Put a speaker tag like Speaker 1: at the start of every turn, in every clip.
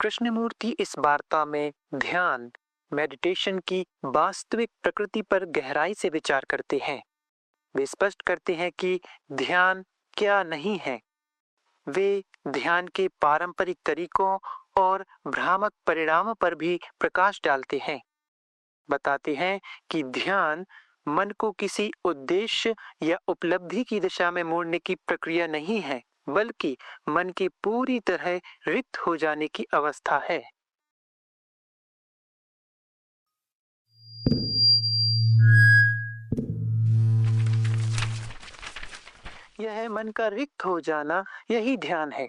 Speaker 1: कृष्णमूर्ति इस वार्ता में ध्यान मेडिटेशन की वास्तविक प्रकृति पर गहराई से विचार करते हैं। वे स्पष्ट करते हैं कि ध्यान क्या नहीं है। वे ध्यान के पारंपरिक तरीकों और भ्रामक परिणामों पर भी प्रकाश डालते हैं। बताते हैं कि ध्यान मन को किसी उद्देश्य या उपलब्धि की दिशा में मोड़ने की प्रक्रिया नहीं है। बल्कि मन की पूरी तरह रिक्त हो जाने की अवस्था है। यह मन का रिक्त हो जाना यही ध्यान है।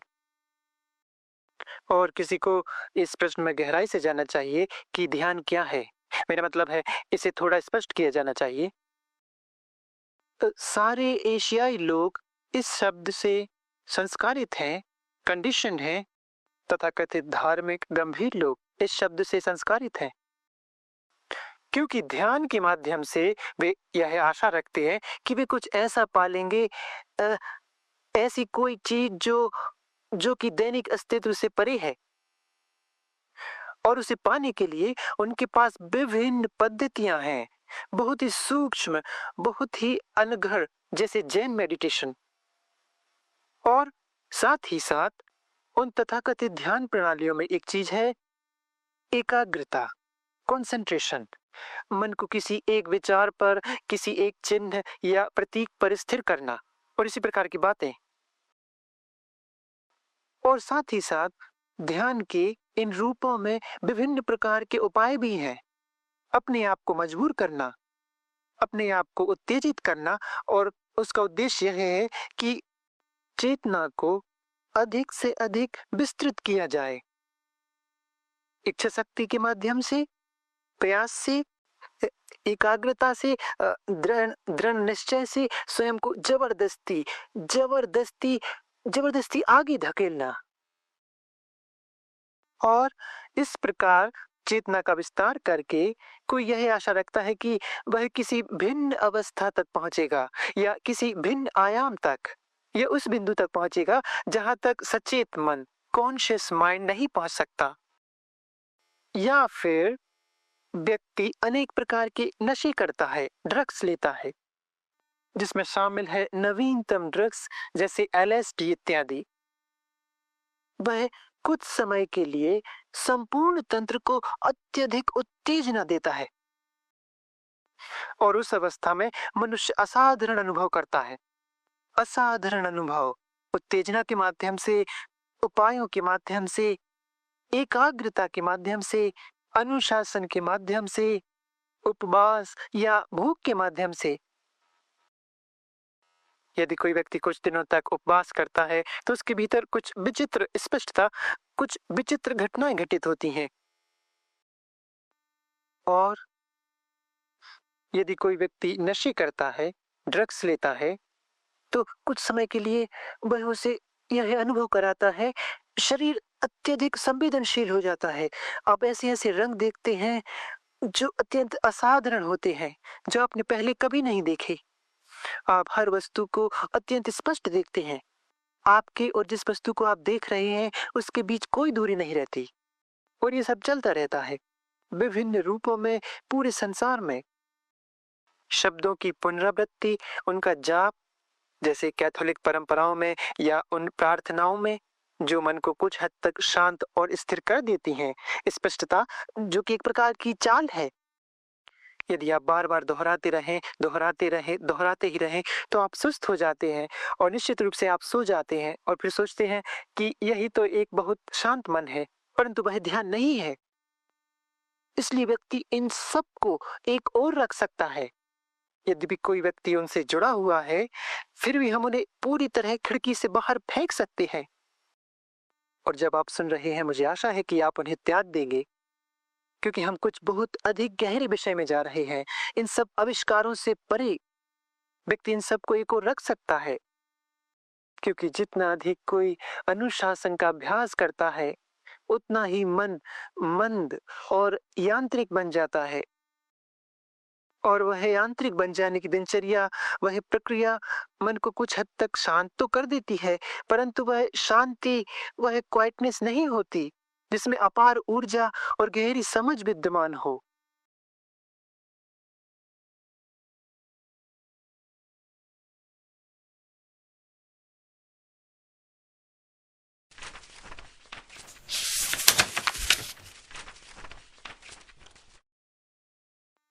Speaker 1: और किसी को इस प्रश्न में गहराई से जाना चाहिए कि ध्यान क्या है। मेरा मतलब है, इसे थोड़ा स्पष्ट किया जाना चाहिए। सारे एशियाई लोग इस शब्द से संस्कारित हैं कंडीशन हैं, तथा कथित धार्मिक गंभीर लोग इस शब्द से संस्कारित हैं। क्योंकि ध्यान के माध्यम से वे यह आशा रखते हैं कि वे कुछ ऐसा पालेंगे ऐसी कोई चीज़ जो जो कि दैनिक अस्तित्व से परे है। और उसे पाने के लिए उनके पास विभिन्न पद्धतियाँ हैं, बहुत ही सूक्ष्म, बहुत ही अनघड़, जैसे जैन मेडिटेशन और साथ ही साथ उन तथाकथित ध्यान प्रणालियों में एक चीज़ है, एकाग्रता कंसंट्रेशन मन को किसी एक विचार पर, किसी एक चिन्ह या प्रतीक पर स्थिर करना और इसी प्रकार की बातें। और साथ ही साथ ध्यान के इन रूपों में विभिन्न प्रकार के उपाय भी हैं। अपने आप को मजबूर करना, अपने आप को उत्तेजित करना और उसका उद्देश्य यह है कि चेतना को अधिक से अधिक विस्तृत किया जाए। इच्छा शक्ति के माध्यम से, प्रयास से एकाग्रता से दृढ़ निश्चय से स्वयं को ज़बरदस्ती ज़बरदस्ती ज़बरदस्ती आगे धकेलना। और इस प्रकार चेतना का विस्तार करके कोई यह आशा रखता है कि वह किसी भिन्न अवस्था तक पहुंचेगा या किसी भिन्न आयाम तक। या उस बिंदु तक पहुंचेगा जहाँ तक सचेत मन कॉन्शियस माइंड नहीं पहुँच सकता। या फिर व्यक्ति अनेक प्रकार के नशे करता है ड्रग्स लेता है, जिसमें शामिल है नवीनतम ड्रग्स जैसे एलएसडी इत्यादि। वह कुछ समय के लिए संपूर्ण तंत्र को अत्यधिक उत्तेजना देता है और उस अवस्था में मनुष्य असाधारण अनुभव करता है। असाधारण अनुभव। उत्तेजना के माध्यम से, उपायों के माध्यम से, एकाग्रता के माध्यम से, अनुशासन के माध्यम से, उपवास या भूख के माध्यम से। यदि कोई व्यक्ति कुछ दिनों तक उपवास करता है तो उसके भीतर कुछ विचित्र स्पष्टता, कुछ विचित्र घटनाएँ घटित होती हैं। और यदि कोई व्यक्ति नशे करता है, ड्रग्स लेता है तो कुछ समय के लिए वह उसे यह अनुभव कराता है, शरीर अत्यधिक संवेदनशील हो जाता है। आप ऐसे ऐसे रंग देखते हैं जो अत्यंत असाधारण होते हैं, जो आपने पहले कभी नहीं देखे। आप हर वस्तु को अत्यंत स्पष्ट देखते हैं। आपके और जिस वस्तु को आप देख रहे हैं, उसके बीच कोई दूरी नहीं रहती और ये सब चलता रहता है, विभिन्न रूपों में, पूरे संसार में। शब्दों की पुनरावृत्ति, उनका जाप जैसे कैथोलिक परंपराओं में या उन प्रार्थनाओं में, जो मन को कुछ हद तक शांत और स्थिर कर देती हैं, स्पष्टता, जो कि एक प्रकार की चाल है। यदि आप बार बार दोहराते रहें दोहराते रहें, दोहराते ही रहें तो आप सुस्त हो जाते हैं और निश्चित रूप से आप सो जाते हैं और फिर सोचते हैं कि यही तो एक बहुत शांत मन है, परंतु वह ध्यान नहीं है। इसलिए व्यक्ति इन सबको एक और रख सकता है। यदि भी कोई व्यक्ति उनसे जुड़ा हुआ है, फिर भी हम उन्हें पूरी तरह खिड़की से बाहर फेंक सकते हैं। और जब आप सुन रहे हैं, मुझे आशा है कि आप उन्हें त्याग देंगे। क्योंकि हम कुछ बहुत अधिक गहरे विषय में जा रहे हैं। इन सब आविष्कारों से परे व्यक्ति इन सबको एक और रख सकता है। क्योंकि जितना अधिक कोई अनुशासन का अभ्यास करता है, उतना ही मन मंद और यांत्रिक बन जाता है। और वह यांत्रिक बन जाने की दिनचर्या, वह प्रक्रिया मन को कुछ हद तक शांत तो कर देती है, परंतु वह शांति, वह क्वाइटनेस नहीं होती, जिसमें अपार ऊर्जा और गहरी समझ विद्यमान हो।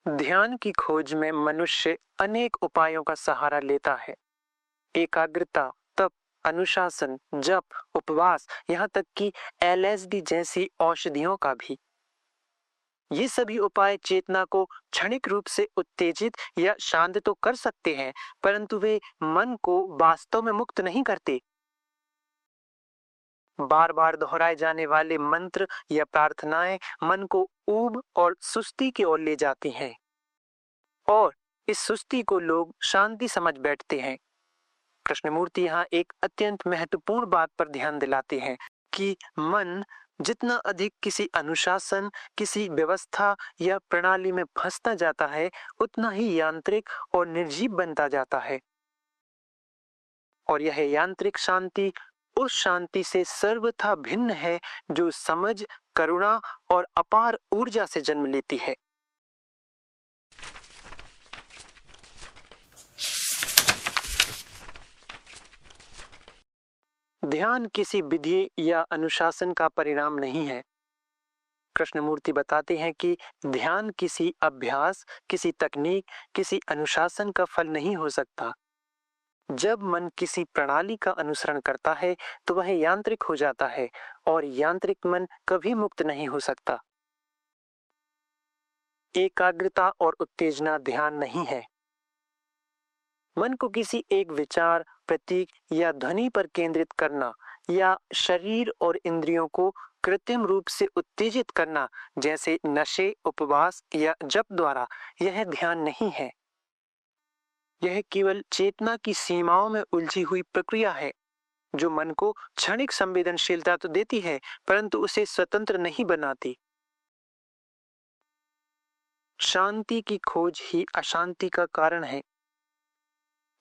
Speaker 1: ध्यान की खोज में मनुष्य अनेक उपायों का सहारा लेता है। एकाग्रता, तप, अनुशासन, जप, उपवास, यहाँ तक कि एलएसडी जैसी औषधियों का भी। ये सभी उपाय चेतना को क्षणिक रूप से उत्तेजित या शांत तो कर सकते हैं, परंतु वे मन को वास्तव में मुक्त नहीं करते। बार बार दोहराए जाने वाले मंत्र या प्रार्थनाएँ मन को ऊब और सुस्ती की ओर ले जाती हैं। और इस सुस्ती को लोग शांति समझ बैठते हैं। कृष्णमूर्ति यहाँ एक अत्यंत महत्वपूर्ण बात पर ध्यान दिलाते हैं कि मन जितना अधिक किसी अनुशासन, किसी व्यवस्था या प्रणाली में फंसता जाता है, उतना ही यांत्रिक और निर्जीव बनता जाता है। और यह यांत्रिक शांति उस शांति से सर्वथा भिन्न है जो समझ, करुणा और अपार ऊर्जा से जन्म लेती है। ध्यान किसी विधि या अनुशासन का परिणाम नहीं है। कृष्णमूर्ति बताते हैं कि ध्यान किसी अभ्यास, किसी तकनीक, किसी अनुशासन का फल नहीं हो सकता। जब मन किसी प्रणाली का अनुसरण करता है तो वह यांत्रिक हो जाता है और यांत्रिक मन कभी मुक्त नहीं हो सकता। एकाग्रता और उत्तेजना ध्यान नहीं है। मन को किसी एक विचार, प्रतीक या ध्वनि पर केंद्रित करना या शरीर और इंद्रियों को कृत्रिम रूप से उत्तेजित करना जैसे नशे, उपवास या जप द्वारा, यह ध्यान नहीं है। यह केवल चेतना की सीमाओं में उलझी हुई प्रक्रिया है, जो मन को क्षणिक संवेदनशीलता तो देती है, परंतु उसे स्वतंत्र नहीं बनाती। शांति की खोज ही अशांति का कारण है।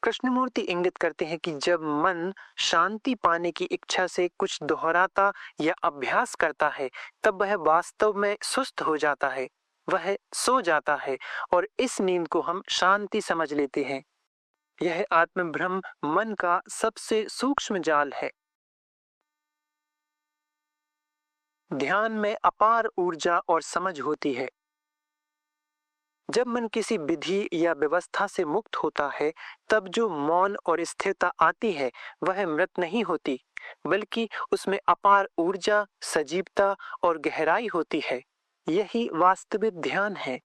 Speaker 1: कृष्णमूर्ति इंगित करते हैं कि जब मन शांति पाने की इच्छा से कुछ दोहराता या अभ्यास करता है, तब वह वास्तव में सुस्त हो जाता है, वह सो जाता है, और इस नींद को हम शांति समझ लेते हैं। यह आत्म भ्रम मन का सबसे सूक्ष्म जाल है। ध्यान में अपार ऊर्जा और समझ होती है। जब मन किसी विधि या व्यवस्था से मुक्त होता है, तब जो मौन और स्थिरता आती है, वह मृत नहीं होती, बल्कि उसमें अपार ऊर्जा, सजीवता और गहराई होती है। यही वास्तविक ध्यान है।